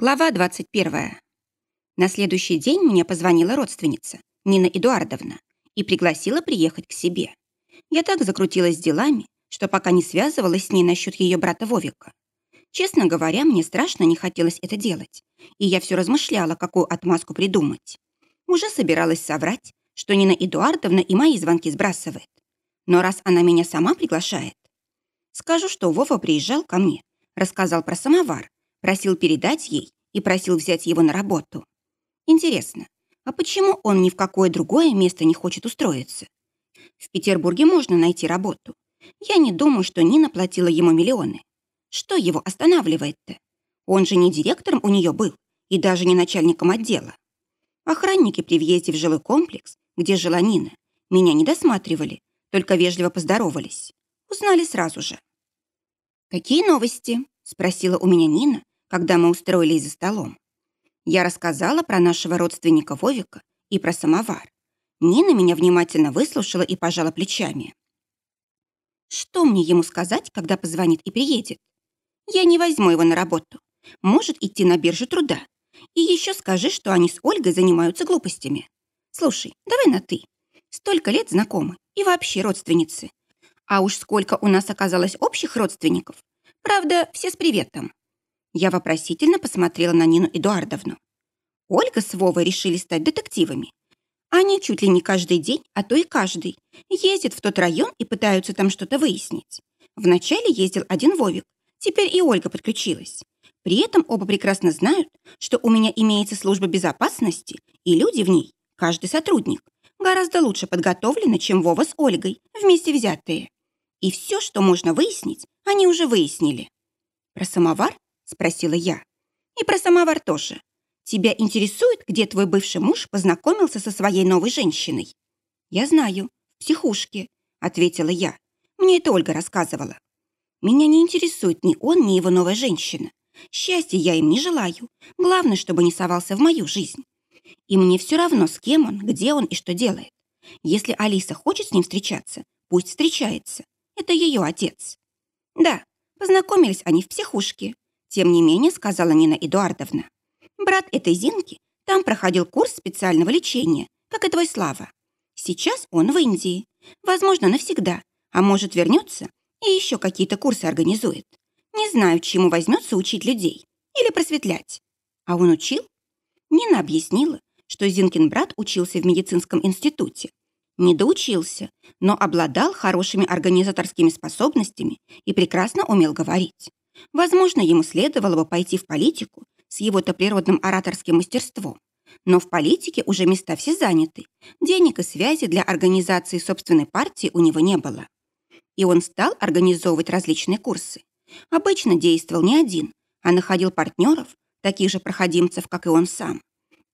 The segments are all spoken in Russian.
Глава 21. На следующий день мне позвонила родственница, Нина Эдуардовна, и пригласила приехать к себе. Я так закрутилась делами, что пока не связывалась с ней насчет ее брата Вовика. Честно говоря, мне страшно не хотелось это делать, и я все размышляла, какую отмазку придумать. Уже собиралась соврать, что Нина Эдуардовна и мои звонки сбрасывает. Но раз она меня сама приглашает, скажу, что Вова приезжал ко мне, рассказал про самовар, Просил передать ей и просил взять его на работу. Интересно, а почему он ни в какое другое место не хочет устроиться? В Петербурге можно найти работу. Я не думаю, что Нина платила ему миллионы. Что его останавливает-то? Он же не директором у нее был и даже не начальником отдела. Охранники при въезде в жилой комплекс, где жила Нина, меня не досматривали, только вежливо поздоровались. Узнали сразу же. «Какие новости?» — спросила у меня Нина, когда мы устроились за столом. Я рассказала про нашего родственника Вовика и про самовар. Нина меня внимательно выслушала и пожала плечами. Что мне ему сказать, когда позвонит и приедет? Я не возьму его на работу. Может идти на биржу труда. И еще скажи, что они с Ольгой занимаются глупостями. Слушай, давай на «ты». Столько лет знакомы и вообще родственницы. А уж сколько у нас оказалось общих родственников. Правда, все с приветом. Я вопросительно посмотрела на Нину Эдуардовну. Ольга с Вовой решили стать детективами. Они чуть ли не каждый день, а то и каждый, ездят в тот район и пытаются там что-то выяснить. Вначале ездил один Вовик, теперь и Ольга подключилась. При этом оба прекрасно знают, что у меня имеется служба безопасности, и люди в ней, каждый сотрудник, гораздо лучше подготовлены, чем Вова с Ольгой, вместе взятые. И все, что можно выяснить, они уже выяснили. Про самовар спросила я. И про самовар тоже. Тебя интересует, где твой бывший муж познакомился со своей новой женщиной? Я знаю, в психушке, ответила я. Мне это Ольга рассказывала. Меня не интересует ни он, ни его новая женщина. Счастья я им не желаю. Главное, чтобы не совался в мою жизнь. И мне все равно, с кем он, где он и что делает. Если Алиса хочет с ним встречаться, пусть встречается. Это ее отец. Да, познакомились они в психушке. Тем не менее, сказала Нина Эдуардовна. Брат этой Зинки там проходил курс специального лечения, как и твой Слава. Сейчас он в Индии. Возможно, навсегда. А может, вернется и еще какие-то курсы организует. Не знаю, чему возьмется учить людей. Или просветлять. А он учил? Нина объяснила, что Зинкин брат учился в медицинском институте. Не доучился, но обладал хорошими организаторскими способностями и прекрасно умел говорить. Возможно, ему следовало бы пойти в политику с его-то природным ораторским мастерством. Но в политике уже места все заняты. Денег и связи для организации собственной партии у него не было. И он стал организовывать различные курсы. Обычно действовал не один, а находил партнеров, таких же проходимцев, как и он сам.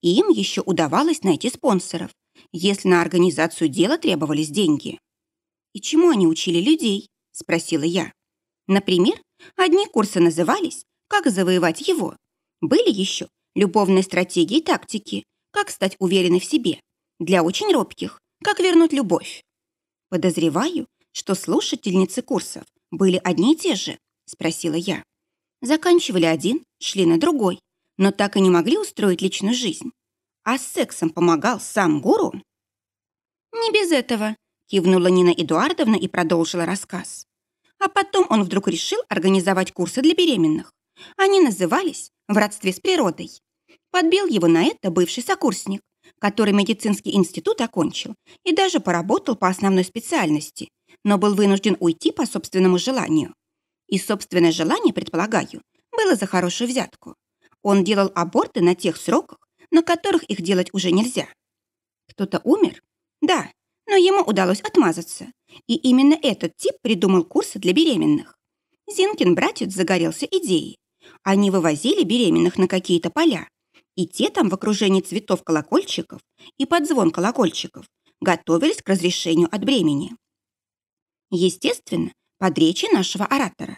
И им еще удавалось найти спонсоров, если на организацию дела требовались деньги. «И чему они учили людей?» – спросила я. Например, одни курсы назывались «Как завоевать его». Были еще любовные стратегии и тактики, как стать уверенной в себе. Для очень робких, как вернуть любовь. Подозреваю, что слушательницы курсов были одни и те же, спросила я. Заканчивали один, шли на другой, но так и не могли устроить личную жизнь. А с сексом помогал сам гуру? Не без этого, кивнула Нина Эдуардовна и продолжила рассказ. А потом он вдруг решил организовать курсы для беременных. Они назывались «В родстве с природой». Подбил его на это бывший сокурсник, который медицинский институт окончил и даже поработал по основной специальности, но был вынужден уйти по собственному желанию. И собственное желание, предполагаю, было за хорошую взятку. Он делал аборты на тех сроках, на которых их делать уже нельзя. Кто-то умер? Да, но ему удалось отмазаться. И именно этот тип придумал курсы для беременных. Зинкин братец загорелся идеей. Они вывозили беременных на какие-то поля, и те там в окружении цветов колокольчиков и под звон колокольчиков готовились к разрешению от бремени. Естественно, под речи нашего оратора.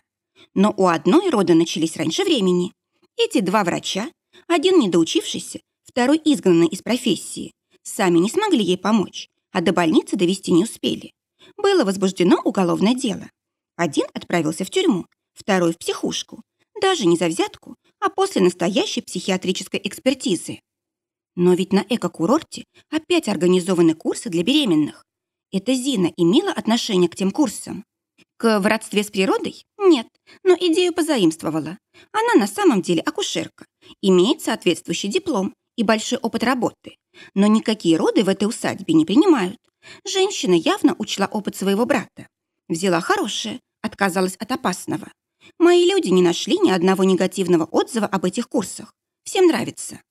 Но у одной роды начались раньше времени. Эти два врача, один недоучившийся, второй изгнанный из профессии, сами не смогли ей помочь, а до больницы довести не успели. Было возбуждено уголовное дело. Один отправился в тюрьму, второй в психушку. Даже не за взятку, а после настоящей психиатрической экспертизы. Но ведь на эко-курорте опять организованы курсы для беременных. Это Зина имела отношение к тем курсам. К в родстве с природой? Нет, но идею позаимствовала. Она на самом деле акушерка, имеет соответствующий диплом и большой опыт работы. Но никакие роды в этой усадьбе не принимают. Женщина явно учла опыт своего брата. Взяла хорошее, отказалась от опасного. Мои люди не нашли ни одного негативного отзыва об этих курсах. Всем нравится.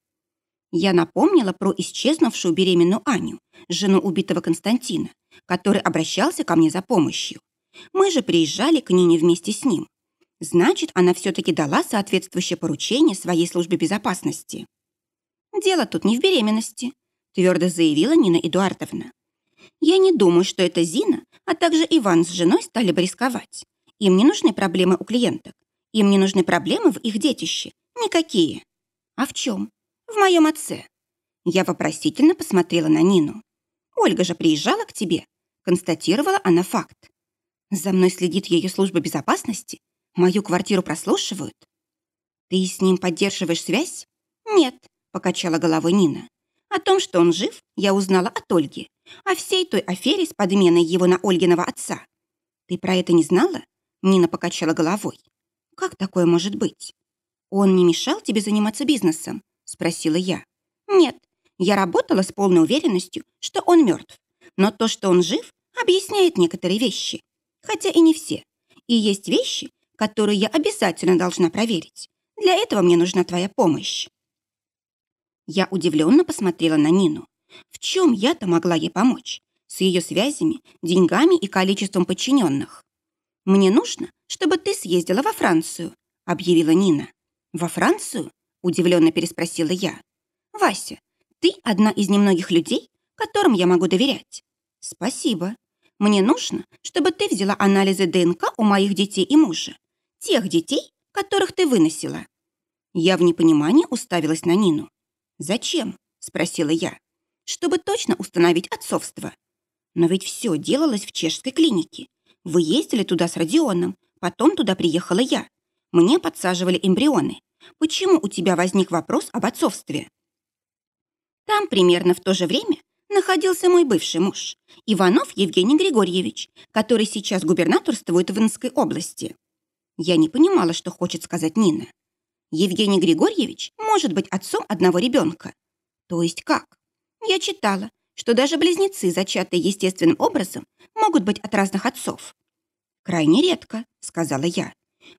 Я напомнила про исчезнувшую беременную Аню, жену убитого Константина, который обращался ко мне за помощью. Мы же приезжали к Нине вместе с ним. Значит, она все-таки дала соответствующее поручение своей службе безопасности. «Дело тут не в беременности», — твердо заявила Нина Эдуардовна. «Я не думаю, что это Зина, а также Иван с женой стали бы рисковать. Им не нужны проблемы у клиенток. Им не нужны проблемы в их детище. Никакие. А в чем? В моем отце. Я вопросительно посмотрела на Нину. Ольга же приезжала к тебе. Констатировала она факт. За мной следит ее служба безопасности? Мою квартиру прослушивают? Ты с ним поддерживаешь связь? Нет, покачала головой Нина. О том, что он жив, я узнала от Ольги. О всей той афере с подменой его на Ольгиного отца. Ты про это не знала? Нина покачала головой. «Как такое может быть? Он не мешал тебе заниматься бизнесом?» Спросила я. «Нет, я работала с полной уверенностью, что он мертв. Но то, что он жив, объясняет некоторые вещи. Хотя и не все. И есть вещи, которые я обязательно должна проверить. Для этого мне нужна твоя помощь». Я удивленно посмотрела на Нину. В чем я-то могла ей помочь? С ее связями, деньгами и количеством подчиненных. «Мне нужно, чтобы ты съездила во Францию», — объявила Нина. «Во Францию?» — удивленно переспросила я. «Вася, ты одна из немногих людей, которым я могу доверять». «Спасибо. Мне нужно, чтобы ты взяла анализы ДНК у моих детей и мужа. Тех детей, которых ты выносила». Я в непонимании уставилась на Нину. «Зачем?» — спросила я. «Чтобы точно установить отцовство. Но ведь все делалось в чешской клинике. Вы ездили туда с Родионом, потом туда приехала я. Мне подсаживали эмбрионы. Почему у тебя возник вопрос об отцовстве? Там примерно в то же время находился мой бывший муж, Иванов Евгений Григорьевич, который сейчас губернаторствует в Инской области. Я не понимала, что хочет сказать Нина. Евгений Григорьевич может быть отцом одного ребенка. То есть как? Я читала, что даже близнецы, зачатые естественным образом, могут быть от разных отцов. «Крайне редко», — сказала я.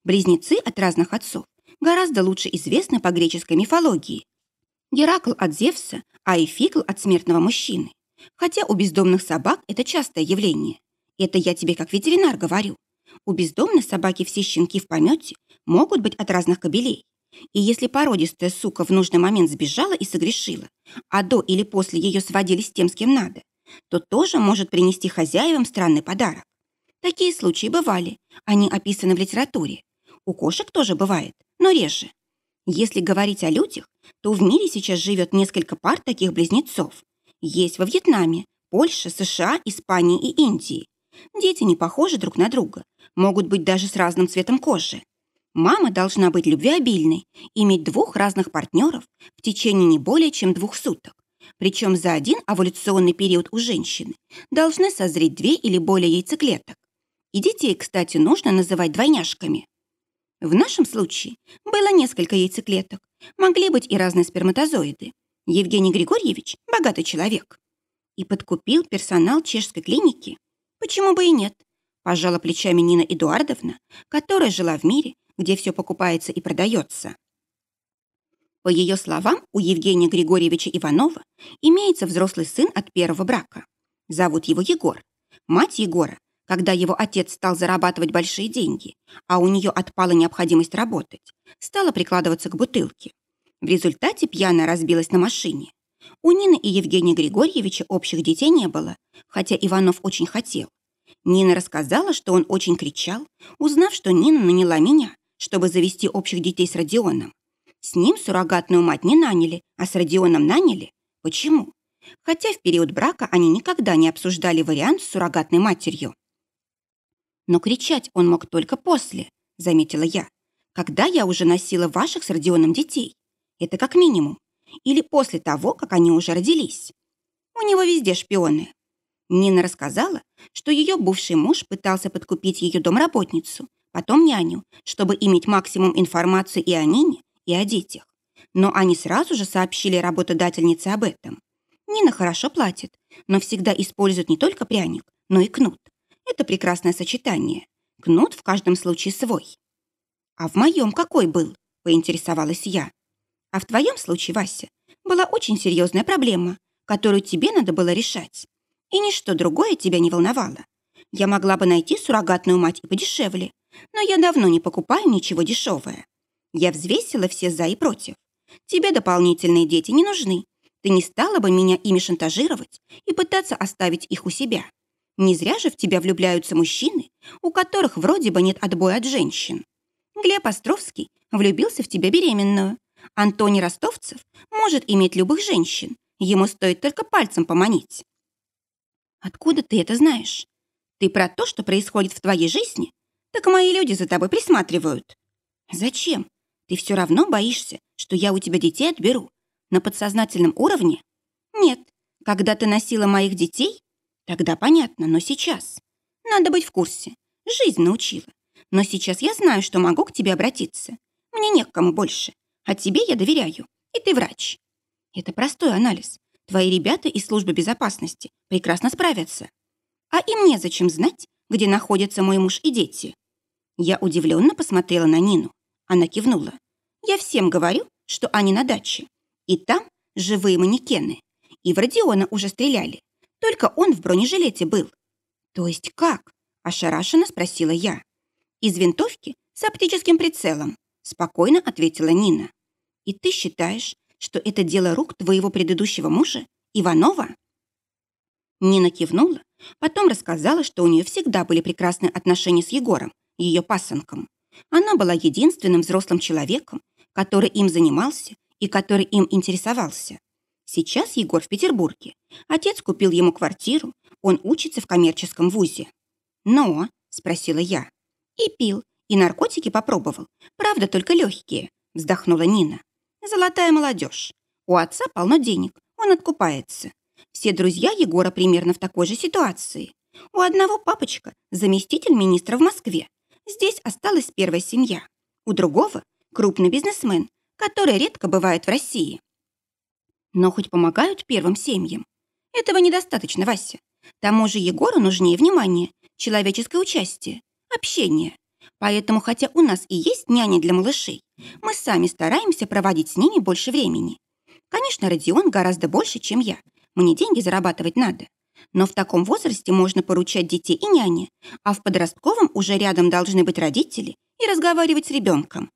«Близнецы от разных отцов гораздо лучше известны по греческой мифологии. Геракл от Зевса, а Эфикл от смертного мужчины. Хотя у бездомных собак это частое явление. Это я тебе как ветеринар говорю. У бездомной собаки все щенки в помете могут быть от разных кобелей. И если породистая сука в нужный момент сбежала и согрешила, а до или после ее сводили с тем, с кем надо, то тоже может принести хозяевам странный подарок. Такие случаи бывали, они описаны в литературе. У кошек тоже бывает, но реже. Если говорить о людях, то в мире сейчас живет несколько пар таких близнецов. Есть во Вьетнаме, Польше, США, Испании и Индии. Дети не похожи друг на друга, могут быть даже с разным цветом кожи. Мама должна быть любвеобильной, иметь двух разных партнеров в течение не более чем двух суток. Причем за один овуляционный период у женщины должны созреть две или более яйцеклеток. И детей, кстати, нужно называть двойняшками. В нашем случае было несколько яйцеклеток. Могли быть и разные сперматозоиды. Евгений Григорьевич – богатый человек. И подкупил персонал чешской клиники. Почему бы и нет? Пожала плечами Нина Эдуардовна, которая жила в мире, где все покупается и продается. По ее словам, у Евгения Григорьевича Иванова имеется взрослый сын от первого брака. Зовут его Егор. Мать Егора когда его отец стал зарабатывать большие деньги, а у нее отпала необходимость работать, стала прикладываться к бутылке. В результате пьяная разбилась на машине. У Нины и Евгения Григорьевича общих детей не было, хотя Иванов очень хотел. Нина рассказала, что он очень кричал, узнав, что Нина наняла меня, чтобы завести общих детей с Родионом. С ним суррогатную мать не наняли, а с Родионом наняли. Почему? Хотя в период брака они никогда не обсуждали вариант с суррогатной матерью. Но кричать он мог только после, заметила я, когда я уже носила ваших с Родионом детей. Это как минимум. Или после того, как они уже родились. У него везде шпионы. Нина рассказала, что ее бывший муж пытался подкупить ее домработницу, потом няню, чтобы иметь максимум информации и о Нине, и о детях. Но они сразу же сообщили работодательнице об этом. Нина хорошо платит, но всегда использует не только пряник, но и кнут. Это прекрасное сочетание. Кнут в каждом случае свой. А в моем какой был? Поинтересовалась я. А в твоем случае, Вася, была очень серьезная проблема, которую тебе надо было решать. И ничто другое тебя не волновало. Я могла бы найти суррогатную мать и подешевле, но я давно не покупаю ничего дешевое. Я взвесила все «за» и «против». Тебе дополнительные дети не нужны. Ты не стала бы меня ими шантажировать и пытаться оставить их у себя. Не зря же в тебя влюбляются мужчины, у которых вроде бы нет отбоя от женщин. Глеб Островский влюбился в тебя беременную. Антоний Ростовцев может иметь любых женщин. Ему стоит только пальцем поманить. Откуда ты это знаешь? Ты про то, что происходит в твоей жизни? Так мои люди за тобой присматривают. Зачем? Ты все равно боишься, что я у тебя детей отберу. На подсознательном уровне? Нет. Когда ты носила моих детей? Тогда понятно, но сейчас. Надо быть в курсе. Жизнь научила. Но сейчас я знаю, что могу к тебе обратиться. Мне не к кому больше. А тебе я доверяю. И ты врач. Это простой анализ. Твои ребята из службы безопасности прекрасно справятся. А им незачем знать, где находятся мой муж и дети. Я удивленно посмотрела на Нину. Она кивнула. Я всем говорю, что они на даче. И там живые манекены. И в Родиона уже стреляли. Только он в бронежилете был. То есть как? Ошарашенно спросила я. Из винтовки с оптическим прицелом. Спокойно ответила Нина. И ты считаешь, что это дело рук твоего предыдущего мужа, Иванова? Нина кивнула, потом рассказала, что у нее всегда были прекрасные отношения с Егором, ее пасынком. Она была единственным взрослым человеком, который им занимался и который им интересовался. Сейчас Егор в Петербурге. Отец купил ему квартиру, он учится в коммерческом вузе. «Но?» – спросила я. «И пил, и наркотики попробовал. Правда, только легкие», – вздохнула Нина. «Золотая молодежь. У отца полно денег, он откупается. Все друзья Егора примерно в такой же ситуации. У одного папочка – заместитель министра в Москве, Здесь осталась первая семья. У другого – крупный бизнесмен, который редко бывает в России. Но хоть помогают первым семьям. Этого недостаточно, Вася. Тому же Егору нужнее внимание, человеческое участие, общение. Поэтому, хотя у нас и есть няни для малышей, мы сами стараемся проводить с ними больше времени. Конечно, Родион гораздо больше, чем я. Мне деньги зарабатывать надо. Но в таком возрасте можно поручать детей и няне, а в подростковом уже рядом должны быть родители и разговаривать с ребенком.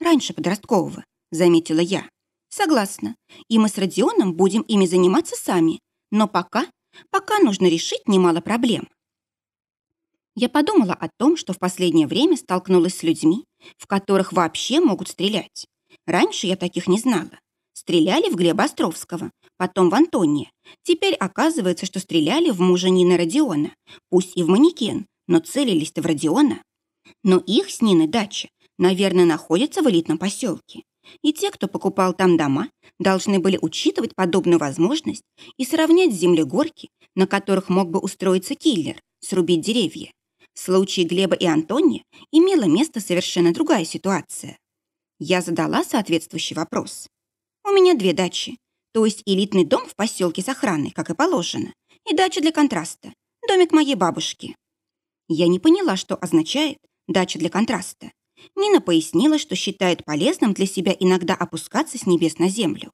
Раньше подросткового, заметила я. Согласна. И мы с Родионом будем ими заниматься сами. Но пока, пока нужно решить немало проблем. Я подумала о том, что в последнее время столкнулась с людьми, в которых вообще могут стрелять. Раньше я таких не знала. Стреляли в Глеба Островского, потом в Антония. Теперь оказывается, что стреляли в мужа Нины Родиона, пусть и в манекен, но целились-то в Родиона. Но их с Ниной дача, наверное, находится в элитном поселке. И те, кто покупал там дома, должны были учитывать подобную возможность и сравнять с землегорки, на которых мог бы устроиться киллер, срубить деревья. В случае Глеба и Антония имела место совершенно другая ситуация. Я задала соответствующий вопрос. У меня две дачи. То есть элитный дом в поселке с охраной, как и положено, и дача для контраста, домик моей бабушки. Я не поняла, что означает «дача для контраста». Нина пояснила, что считает полезным для себя иногда опускаться с небес на землю.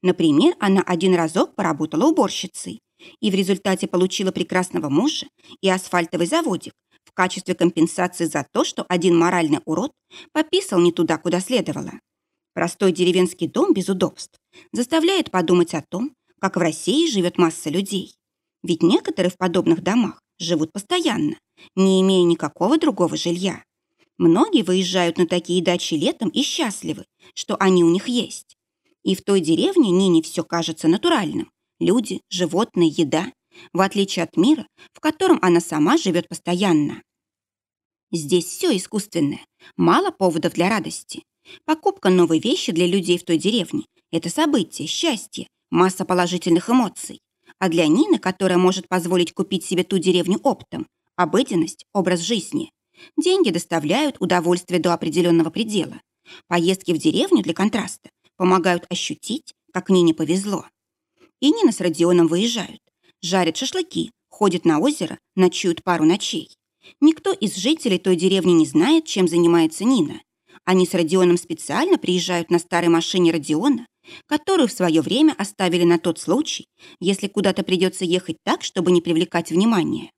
Например, она один разок поработала уборщицей и в результате получила прекрасного мужа и асфальтовый заводик в качестве компенсации за то, что один моральный урод пописал не туда, куда следовало. Простой деревенский дом без удобств заставляет подумать о том, как в России живет масса людей. Ведь некоторые в подобных домах живут постоянно, не имея никакого другого жилья. Многие выезжают на такие дачи летом и счастливы, что они у них есть. И в той деревне Нине все кажется натуральным. Люди, животные, еда. В отличие от мира, в котором она сама живет постоянно. Здесь все искусственное, мало поводов для радости. Покупка новой вещи для людей в той деревне – это событие, счастье, масса положительных эмоций. А для Нины, которая может позволить купить себе ту деревню оптом, обыденность, образ жизни. Деньги доставляют удовольствие до определенного предела. Поездки в деревню для контраста помогают ощутить, как Нине повезло. И Нина с Родионом выезжают, жарят шашлыки, ходят на озеро, ночуют пару ночей. Никто из жителей той деревни не знает, чем занимается Нина. Они с Родионом специально приезжают на старой машине Родиона, которую в свое время оставили на тот случай, если куда-то придется ехать так, чтобы не привлекать внимания.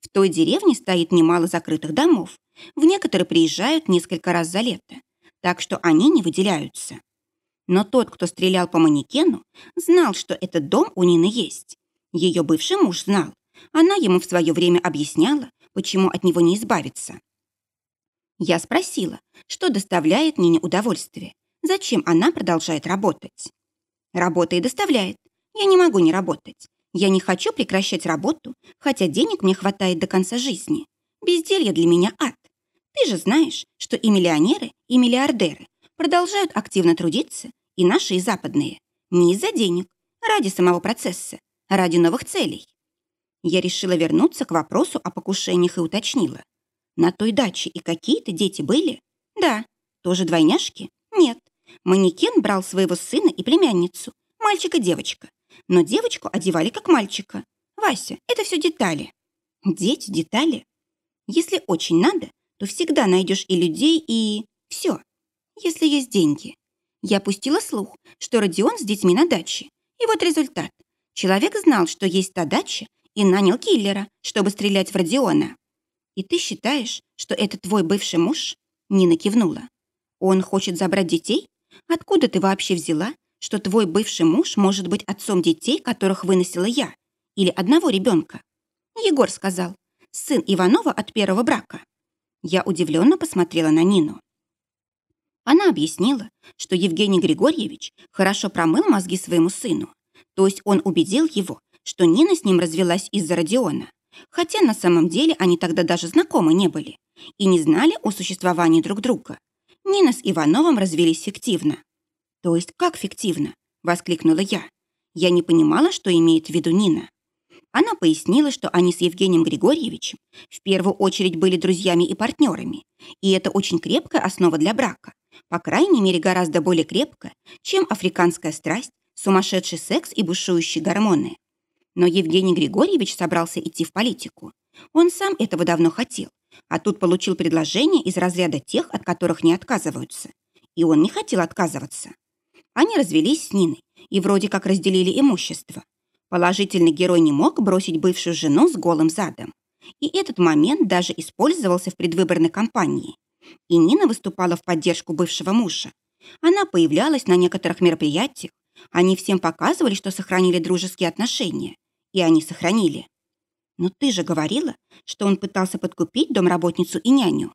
В той деревне стоит немало закрытых домов. В некоторые приезжают несколько раз за лето, так что они не выделяются. Но тот, кто стрелял по манекену, знал, что этот дом у Нины есть. Ее бывший муж знал. Она ему в свое время объясняла, почему от него не избавиться. Я спросила, что доставляет Нине удовольствие, зачем она продолжает работать. Работа и доставляет. Я не могу не работать. Я не хочу прекращать работу, хотя денег мне хватает до конца жизни. Безделье для меня ад. Ты же знаешь, что и миллионеры, и миллиардеры продолжают активно трудиться, и наши, и западные. Не из-за денег, ради самого процесса, ради новых целей. Я решила вернуться к вопросу о покушениях и уточнила. На той даче и какие-то дети были? Да. Тоже двойняшки? Нет. Манекен брал своего сына и племянницу, мальчика-девочка но девочку одевали как мальчика. Вася, это все детали. Дети, детали. Если очень надо, то всегда найдешь и людей, и... Все. Если есть деньги. Я пустила слух, что Родион с детьми на даче. И вот результат. Человек знал, что есть та дача, и нанял киллера, чтобы стрелять в Родиона. И ты считаешь, что это твой бывший муж? Нина кивнула. Он хочет забрать детей? Откуда ты вообще взяла, что твой бывший муж может быть отцом детей, которых выносила я, или одного ребенка. Егор сказал, сын Иванова от первого брака. Я удивленно посмотрела на Нину. Она объяснила, что Евгений Григорьевич хорошо промыл мозги своему сыну, то есть он убедил его, что Нина с ним развелась из-за Родиона, хотя на самом деле они тогда даже знакомы не были и не знали о существовании друг друга. Нина с Ивановым развелись фиктивно. «То есть как фиктивно?» — воскликнула я. Я не понимала, что имеет в виду Нина. Она пояснила, что они с Евгением Григорьевичем в первую очередь были друзьями и партнерами, и это очень крепкая основа для брака, по крайней мере гораздо более крепкая, чем африканская страсть, сумасшедший секс и бушующие гормоны. Но Евгений Григорьевич собрался идти в политику. Он сам этого давно хотел, а тут получил предложение из разряда тех, от которых не отказываются. И он не хотел отказываться. Они развелись с Ниной и вроде как разделили имущество. Положительный герой не мог бросить бывшую жену с голым задом. И этот момент даже использовался в предвыборной кампании. И Нина выступала в поддержку бывшего мужа. Она появлялась на некоторых мероприятиях. Они всем показывали, что сохранили дружеские отношения. И они сохранили. Но ты же говорила, что он пытался подкупить домработницу и няню.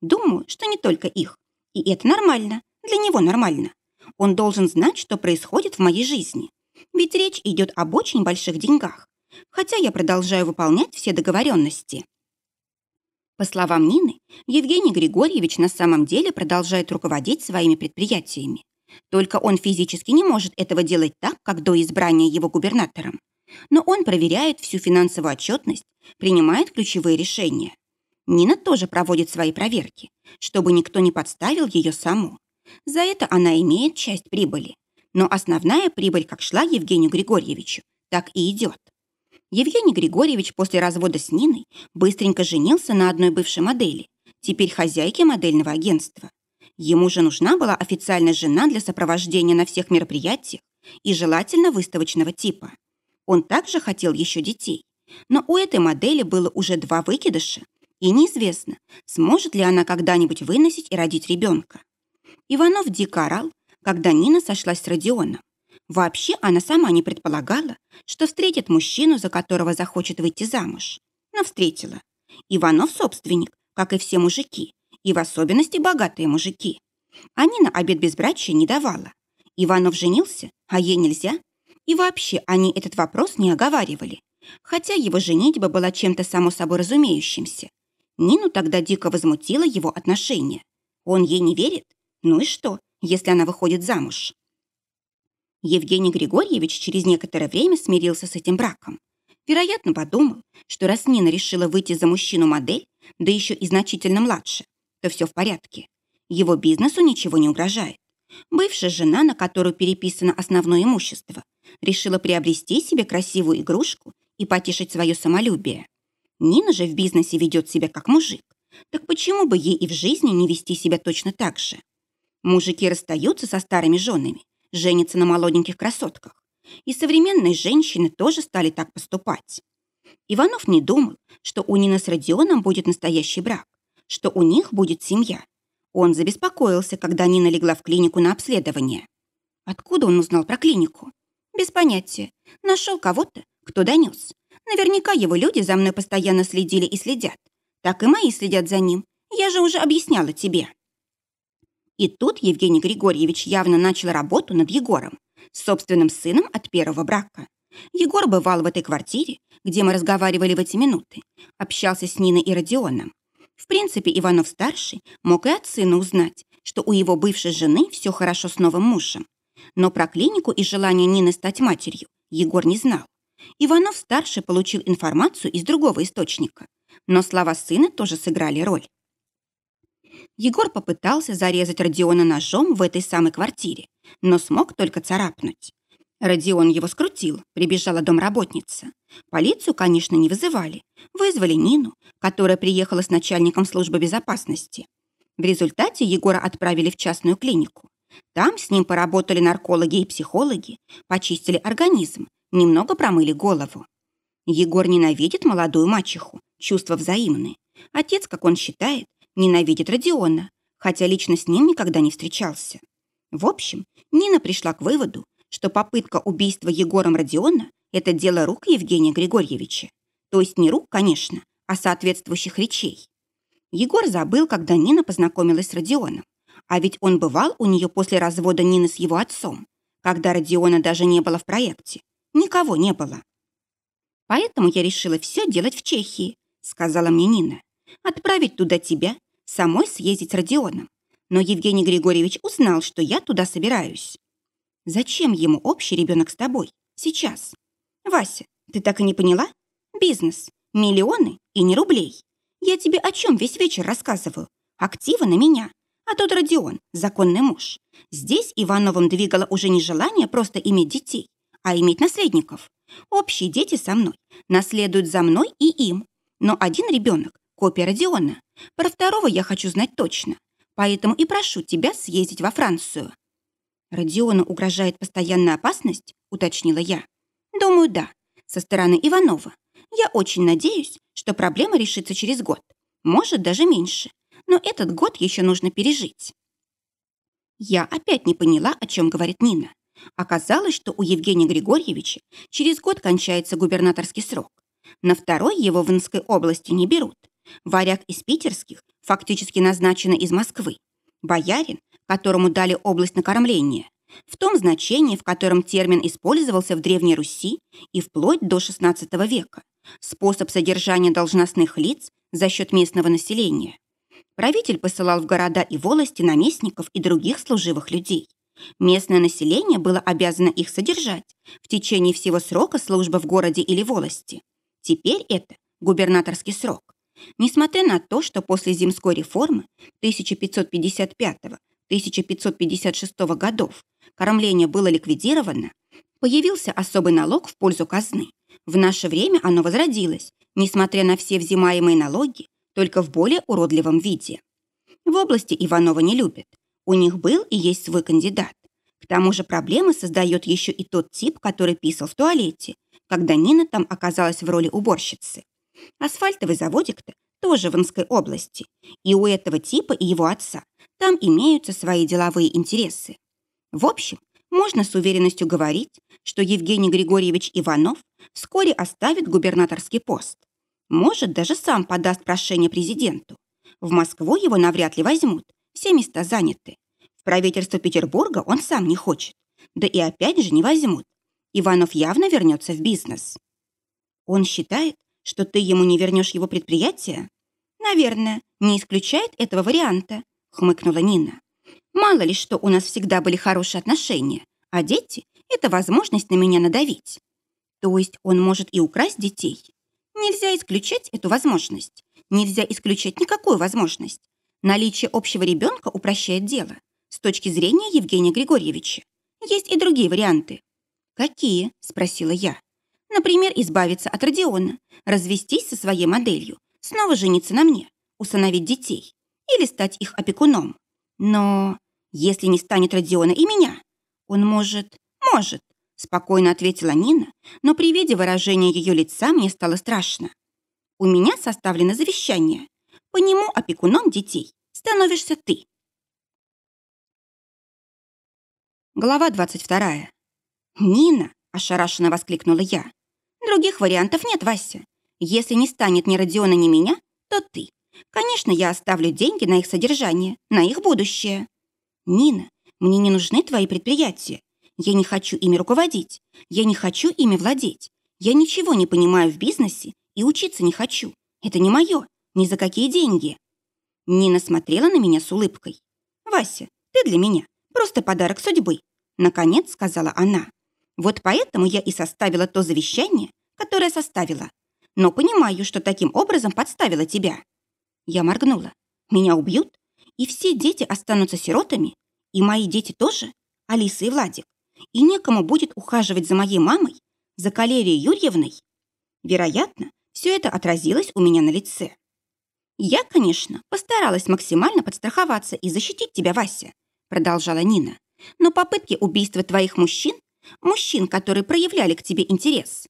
Думаю, что не только их. И это нормально. Для него нормально. Он должен знать, что происходит в моей жизни. Ведь речь идет об очень больших деньгах. Хотя я продолжаю выполнять все договоренности. По словам Нины, Евгений Григорьевич на самом деле продолжает руководить своими предприятиями. Только он физически не может этого делать так, как до избрания его губернатором. Но он проверяет всю финансовую отчетность, принимает ключевые решения. Нина тоже проводит свои проверки, чтобы никто не подставил ее саму. За это она имеет часть прибыли. Но основная прибыль как шла Евгению Григорьевичу, так и идет. Евгений Григорьевич после развода с Ниной быстренько женился на одной бывшей модели, теперь хозяйке модельного агентства. Ему же нужна была официальная жена для сопровождения на всех мероприятиях и желательно выставочного типа. Он также хотел еще детей. Но у этой модели было уже два выкидыша, и неизвестно, сможет ли она когда-нибудь выносить и родить ребенка. Иванов дико орал, когда Нина сошлась с Родионом. Вообще она сама не предполагала, что встретит мужчину, за которого захочет выйти замуж. Но встретила. Иванов собственник, как и все мужики, и в особенности богатые мужики. А Нина обед безбрачия не давала. Иванов женился, а ей нельзя. И вообще они этот вопрос не оговаривали. Хотя его женитьба была чем-то само собой разумеющимся. Нину тогда дико возмутило его отношение. Он ей не верит? Ну и что, если она выходит замуж? Евгений Григорьевич через некоторое время смирился с этим браком. Вероятно, подумал, что раз Нина решила выйти за мужчину-модель, да еще и значительно младше, то все в порядке. Его бизнесу ничего не угрожает. Бывшая жена, на которую переписано основное имущество, решила приобрести себе красивую игрушку и потешить свое самолюбие. Нина же в бизнесе ведет себя как мужик. Так почему бы ей и в жизни не вести себя точно так же? Мужики расстаются со старыми женами, женятся на молоденьких красотках. И современные женщины тоже стали так поступать. Иванов не думал, что у Нины с Родионом будет настоящий брак, что у них будет семья. Он забеспокоился, когда Нина легла в клинику на обследование. Откуда он узнал про клинику? Без понятия. Нашел кого-то, кто донес. Наверняка его люди за мной постоянно следили и следят. Так и мои следят за ним. Я же уже объясняла тебе. И тут Евгений Григорьевич явно начал работу над Егором, собственным сыном от первого брака. Егор бывал в этой квартире, где мы разговаривали в эти минуты, общался с Ниной и Родионом. В принципе, Иванов-старший мог и от сына узнать, что у его бывшей жены все хорошо с новым мужем. Но про клинику и желание Нины стать матерью Егор не знал. Иванов-старший получил информацию из другого источника, но слова сына тоже сыграли роль. Егор попытался зарезать Родиона ножом в этой самой квартире, но смог только царапнуть. Родион его скрутил, прибежала домработница. Полицию, конечно, не вызывали. Вызвали Нину, которая приехала с начальником службы безопасности. В результате Егора отправили в частную клинику. Там с ним поработали наркологи и психологи, почистили организм, немного промыли голову. Егор ненавидит молодую мачеху, чувства взаимные. Отец, как он считает, ненавидит Родиона, хотя лично с ним никогда не встречался. В общем, Нина пришла к выводу, что попытка убийства Егором Родиона – это дело рук Евгения Григорьевича. То есть не рук, конечно, а соответствующих речей. Егор забыл, когда Нина познакомилась с Родионом. А ведь он бывал у нее после развода Нины с его отцом, когда Родиона даже не было в проекте. Никого не было. Поэтому я решила все делать в Чехии, сказала мне Нина. Отправить туда тебя, самой съездить с Родионом. Но Евгений Григорьевич узнал, что я туда собираюсь. Зачем ему общий ребенок с тобой? Сейчас. Вася, ты так и не поняла? Бизнес. Миллионы и не рублей. Я тебе о чем весь вечер рассказываю? Активы на меня. А тот Родион, законный муж. Здесь Ивановым двигало уже не желание просто иметь детей, а иметь наследников. Общие дети со мной, наследуют за мной и им. Но один ребенок – копия Родиона. Про второго я хочу знать точно. Поэтому и прошу тебя съездить во Францию. «Родиону угрожает постоянная опасность?» — уточнила я. «Думаю, да. Со стороны Иванова. Я очень надеюсь, что проблема решится через год. Может, даже меньше. Но этот год еще нужно пережить». Я опять не поняла, о чем говорит Нина. Оказалось, что у Евгения Григорьевича через год кончается губернаторский срок. На второй его в Инской области не берут. Варяг из питерских фактически назначена из Москвы. Боярин которому дали область накормления, в том значении, в котором термин использовался в Древней Руси и вплоть до XVI века, способ содержания должностных лиц за счет местного населения. Правитель посылал в города и волости наместников и других служивых людей. Местное население было обязано их содержать в течение всего срока службы в городе или волости. Теперь это губернаторский срок. Несмотря на то, что после земской реформы 1555 1556 годов кормление было ликвидировано, появился особый налог в пользу казны. В наше время оно возродилось, несмотря на все взимаемые налоги, только в более уродливом виде. В области Иванова не любят. У них был и есть свой кандидат. К тому же проблемы создает еще и тот тип, который писал в туалете, когда Нина там оказалась в роли уборщицы. Асфальтовый заводик-то тоже в Инской области. И у этого типа и его отца там имеются свои деловые интересы. В общем, можно с уверенностью говорить, что Евгений Григорьевич Иванов вскоре оставит губернаторский пост. Может, даже сам подаст прошение президенту. В Москву его навряд ли возьмут, все места заняты. В правительство Петербурга он сам не хочет. Да и опять же не возьмут. Иванов явно вернется в бизнес. Он считает, что ты ему не вернешь его предприятие? Наверное, не исключает этого варианта, хмыкнула Нина. Мало ли что у нас всегда были хорошие отношения, а дети — это возможность на меня надавить. То есть он может и украсть детей. Нельзя исключать эту возможность. Нельзя исключать никакую возможность. Наличие общего ребенка упрощает дело. С точки зрения Евгения Григорьевича. Есть и другие варианты. «Какие?» – спросила я. «Например, избавиться от Родиона, развестись со своей моделью, снова жениться на мне, усыновить детей или стать их опекуном. Но если не станет Родиона и меня, он может, может, спокойно ответила Нина, но при виде выражения ее лица мне стало страшно. У меня составлено завещание. По нему опекуном детей становишься ты. Глава 22. «Нина!» – ошарашенно воскликнула я. «Других вариантов нет, Вася. Если не станет ни Родиона, ни меня, то ты. Конечно, я оставлю деньги на их содержание, на их будущее. Нина, мне не нужны твои предприятия. Я не хочу ими руководить. Я не хочу ими владеть. Я ничего не понимаю в бизнесе и учиться не хочу. Это не мое. Ни за какие деньги. Нина смотрела на меня с улыбкой. «Вася, ты для меня просто подарок судьбы», наконец сказала она. «Вот поэтому я и составила то завещание, которое составила. Но понимаю, что таким образом подставила тебя. Я моргнула. Меня убьют? И все дети останутся сиротами? И мои дети тоже? Алиса и Владик? И некому будет ухаживать за моей мамой? За Калерией Юрьевной? Вероятно, все это отразилось у меня на лице. «Я, конечно, постаралась максимально подстраховаться и защитить тебя, Вася», продолжала Нина. «Но попытки убийства твоих мужчин, мужчин, которые проявляли к тебе интерес,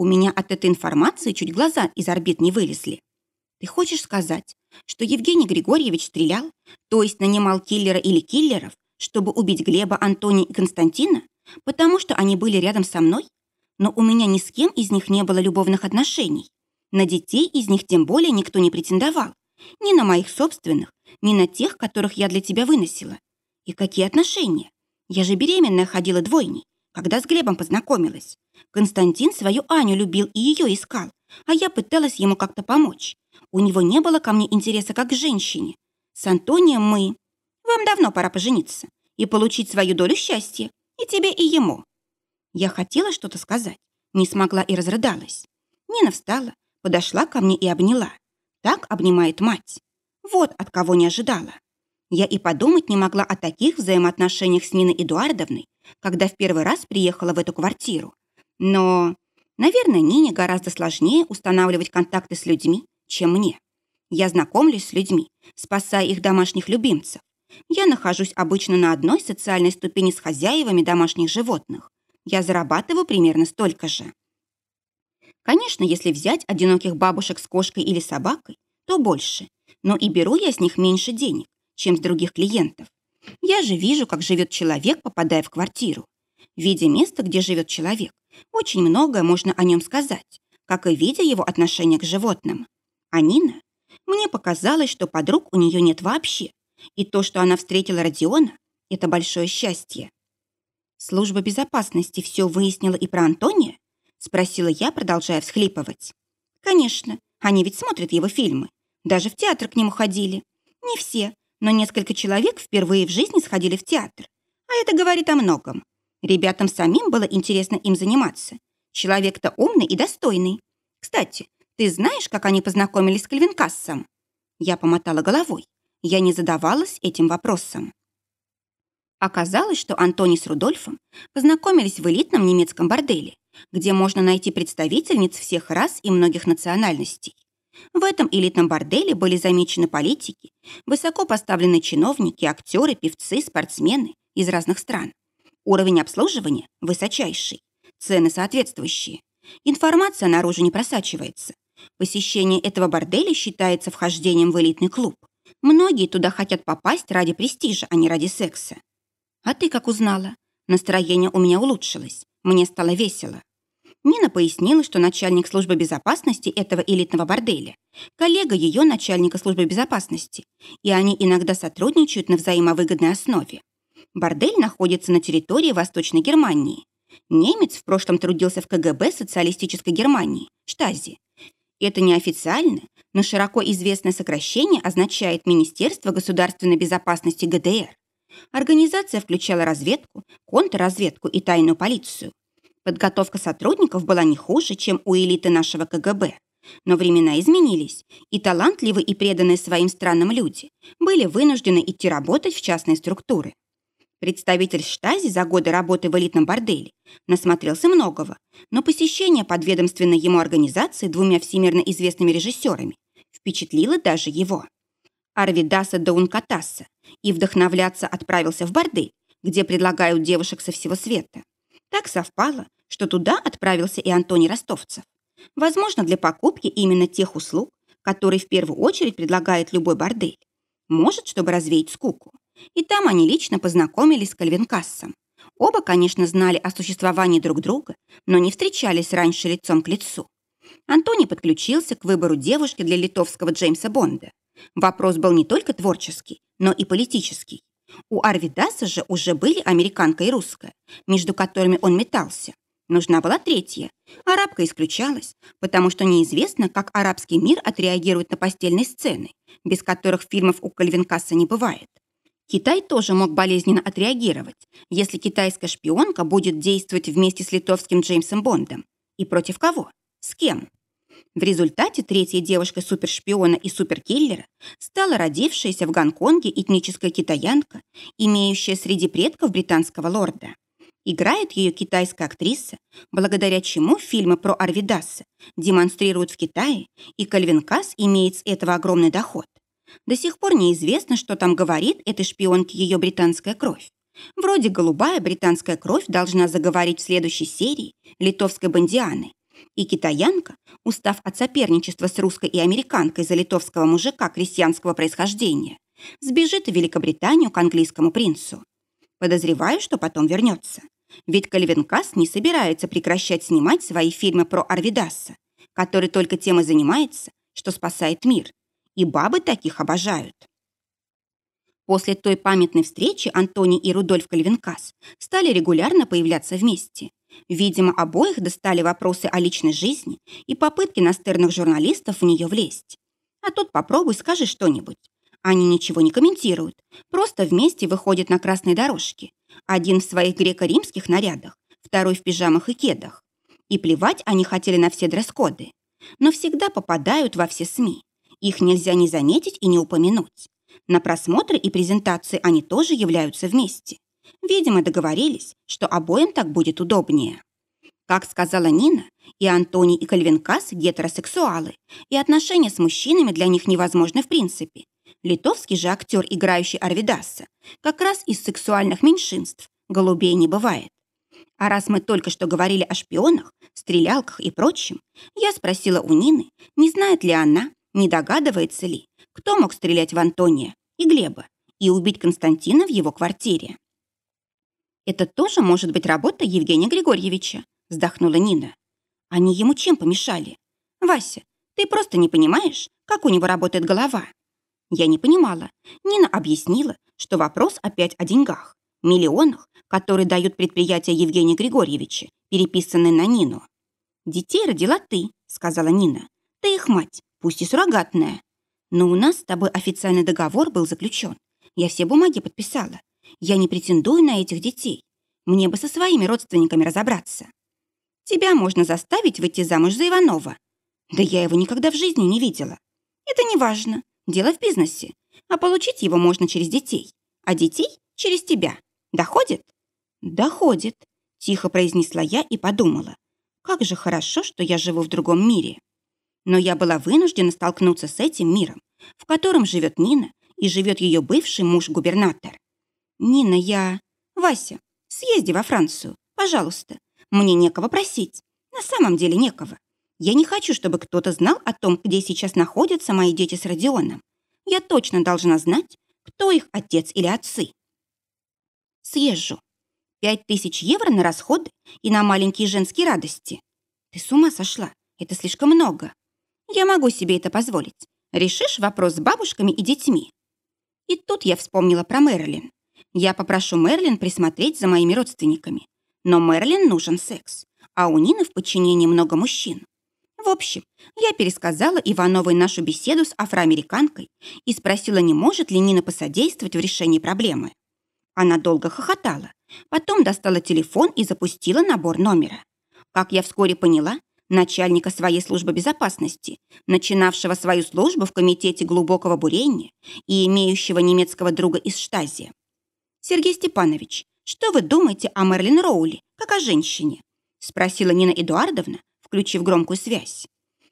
у меня от этой информации чуть глаза из орбит не вылезли. Ты хочешь сказать, что Евгений Григорьевич стрелял, то есть нанимал киллера или киллеров, чтобы убить Глеба, Антония и Константина, потому что они были рядом со мной? Но у меня ни с кем из них не было любовных отношений. На детей из них тем более никто не претендовал. Ни на моих собственных, ни на тех, которых я для тебя выносила. И какие отношения? Я же беременная ходила двойней, когда с Глебом познакомилась. Константин свою Аню любил и ее искал, а я пыталась ему как-то помочь. У него не было ко мне интереса как к женщине. С Антонием мы... Вам давно пора пожениться и получить свою долю счастья, и тебе, и ему. Я хотела что-то сказать, не смогла и разрыдалась. Нина встала, подошла ко мне и обняла. Так обнимает мать. Вот от кого не ожидала. Я и подумать не могла о таких взаимоотношениях с Ниной Эдуардовной, когда в первый раз приехала в эту квартиру. Но, наверное, Нине гораздо сложнее устанавливать контакты с людьми, чем мне. Я знакомлюсь с людьми, спасая их домашних любимцев. Я нахожусь обычно на одной социальной ступени с хозяевами домашних животных. Я зарабатываю примерно столько же. Конечно, если взять одиноких бабушек с кошкой или собакой, то больше. Но и беру я с них меньше денег, чем с других клиентов. Я же вижу, как живет человек, попадая в квартиру. Видя место, где живет человек, очень многое можно о нем сказать, как и видя его отношение к животным. А Нина? Мне показалось, что подруг у нее нет вообще. И то, что она встретила Родиона, это большое счастье. Служба безопасности все выяснила и про Антония? Спросила я, продолжая всхлипывать. Конечно, они ведь смотрят его фильмы. Даже в театр к нему ходили. Не все, но несколько человек впервые в жизни сходили в театр. А это говорит о многом. Ребятам самим было интересно им заниматься. Человек-то умный и достойный. Кстати, ты знаешь, как они познакомились с Кальвинкассом?» Я помотала головой. Я не задавалась этим вопросом. Оказалось, что Антони с Рудольфом познакомились в элитном немецком борделе, где можно найти представительниц всех рас и многих национальностей. В этом элитном борделе были замечены политики, высоко поставленные чиновники, актеры, певцы, спортсмены из разных стран. Уровень обслуживания высочайший, цены соответствующие. Информация наружу не просачивается. Посещение этого борделя считается вхождением в элитный клуб. Многие туда хотят попасть ради престижа, а не ради секса. А ты как узнала? Настроение у меня улучшилось. Мне стало весело. Нина пояснила, что начальник службы безопасности этого элитного борделя, коллега ее начальника службы безопасности, и они иногда сотрудничают на взаимовыгодной основе. Бордель находится на территории Восточной Германии. Немец в прошлом трудился в КГБ социалистической Германии, Штази, Это неофициально, но широко известное сокращение означает Министерство государственной безопасности ГДР. Организация включала разведку, контрразведку и тайную полицию. Подготовка сотрудников была не хуже, чем у элиты нашего КГБ. Но времена изменились, и талантливые и преданные своим странам люди были вынуждены идти работать в частные структуры. Представитель Штази за годы работы в элитном борделе насмотрелся многого, но посещение подведомственной ему организации двумя всемирно известными режиссерами впечатлило даже его. Арвидаса Даункатаса и вдохновляться отправился в бордель, где предлагают девушек со всего света. Так совпало, что туда отправился и Антоний Ростовцев. Возможно, для покупки именно тех услуг, которые в первую очередь предлагает любой бордель. Может, чтобы развеять скуку. И там они лично познакомились с Кальвинкассом. Оба, конечно, знали о существовании друг друга, но не встречались раньше лицом к лицу. Антоний подключился к выбору девушки для литовского Джеймса Бонда. Вопрос был не только творческий, но и политический. У Арвидаса же уже были американка и русская, между которыми он метался. Нужна была третья. Арабка исключалась, потому что неизвестно, как арабский мир отреагирует на постельные сцены, без которых фильмов у Кальвинкасса не бывает. Китай тоже мог болезненно отреагировать, если китайская шпионка будет действовать вместе с литовским Джеймсом Бондом. И против кого? С кем? В результате третьей девушкой супершпиона и суперкиллера стала родившаяся в Гонконге этническая китаянка, имеющая среди предков британского лорда. Играет ее китайская актриса, благодаря чему фильмы про Арвидаса демонстрируют в Китае, и Кальвин Касс имеет с этого огромный доход. До сих пор неизвестно, что там говорит этой шпионке ее британская кровь. Вроде голубая британская кровь должна заговорить в следующей серии литовской бандианы. И китаянка, устав от соперничества с русской и американкой за литовского мужика крестьянского происхождения, сбежит в Великобританию к английскому принцу. Подозреваю, что потом вернется. Ведь Кальвин Касс не собирается прекращать снимать свои фильмы про Арвидаса, который только тем и занимается, что спасает мир. И бабы таких обожают. После той памятной встречи Антони и Рудольф Кальвинкас стали регулярно появляться вместе. Видимо, обоих достали вопросы о личной жизни и попытки настырных журналистов в нее влезть. А тут попробуй скажи что-нибудь. Они ничего не комментируют, просто вместе выходят на красной дорожке. Один в своих греко-римских нарядах, второй в пижамах и кедах. И плевать они хотели на все дресс-коды. Но всегда попадают во все СМИ. Их нельзя не заметить и не упомянуть. На просмотры и презентации они тоже являются вместе. Видимо, договорились, что обоим так будет удобнее. Как сказала Нина, и Антоний, и Кальвинкас гетеросексуалы, и отношения с мужчинами для них невозможны в принципе. Литовский же актер, играющий Арвидаса, как раз из сексуальных меньшинств, голубей не бывает. А раз мы только что говорили о шпионах, стрелялках и прочем, я спросила у Нины, не знает ли она, не догадывается ли, кто мог стрелять в Антония и Глеба и убить Константина в его квартире. «Это тоже может быть работа Евгения Григорьевича», вздохнула Нина. «Они ему чем помешали? Вася, ты просто не понимаешь, как у него работает голова. Я не понимала. Нина объяснила, что вопрос опять о деньгах, миллионах, которые дают предприятия Евгения Григорьевича, переписанные на Нину. «Детей родила ты», — сказала Нина. «Ты их мать, пусть и суррогатная. Но у нас с тобой официальный договор был заключен. Я все бумаги подписала. Я не претендую на этих детей. Мне бы со своими родственниками разобраться. Тебя можно заставить выйти замуж за Иванова. Да я его никогда в жизни не видела. Это не важно. Дело в бизнесе. А получить его можно через детей. А детей — через тебя. Доходит? Доходит, тихо произнесла я и подумала. Как же хорошо, что я живу в другом мире. Но я была вынуждена столкнуться с этим миром, в котором живет Нина и живет ее бывший муж-губернатор. Нина, я... Вася, съезди во Францию, пожалуйста. Мне некого просить. На самом деле некого. Я не хочу, чтобы кто-то знал о том, где сейчас находятся мои дети с Родионом. Я точно должна знать, кто их отец или отцы. Съезжу. Пять тысяч евро на расходы и на маленькие женские радости. Ты с ума сошла. Это слишком много. Я могу себе это позволить. Решишь вопрос с бабушками и детьми. И тут я вспомнила про Мерлин. Я попрошу Мерлин присмотреть за моими родственниками. Но Мерлин нужен секс, а у Нины в подчинении много мужчин. В общем, я пересказала Ивановой нашу беседу с афроамериканкой и спросила, не может ли Нина посодействовать в решении проблемы. Она долго хохотала, потом достала телефон и запустила набор номера. Как я вскоре поняла, начальника своей службы безопасности, начинавшего свою службу в комитете глубокого бурения и имеющего немецкого друга из Штази. «Сергей Степанович, что вы думаете о Мерлин Роули, как о женщине?» спросила Нина Эдуардовна, включив громкую связь.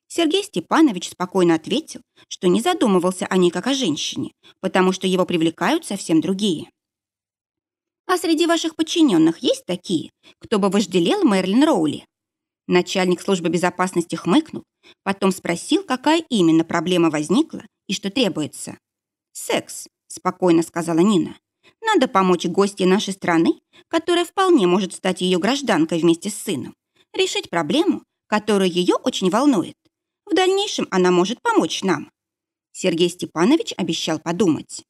Сергей Степанович спокойно ответил, что не задумывался о ней как о женщине, потому что его привлекают совсем другие. «А среди ваших подчиненных есть такие, кто бы вожделел Мерлин Роули?» Начальник службы безопасности хмыкнул, потом спросил, какая именно проблема возникла и что требуется. «Секс», — спокойно сказала Нина. «Надо помочь гостье нашей страны, которая вполне может стать ее гражданкой вместе с сыном, решить проблему, которая ее очень волнует. В дальнейшем она может помочь нам. Сергей Степанович обещал подумать.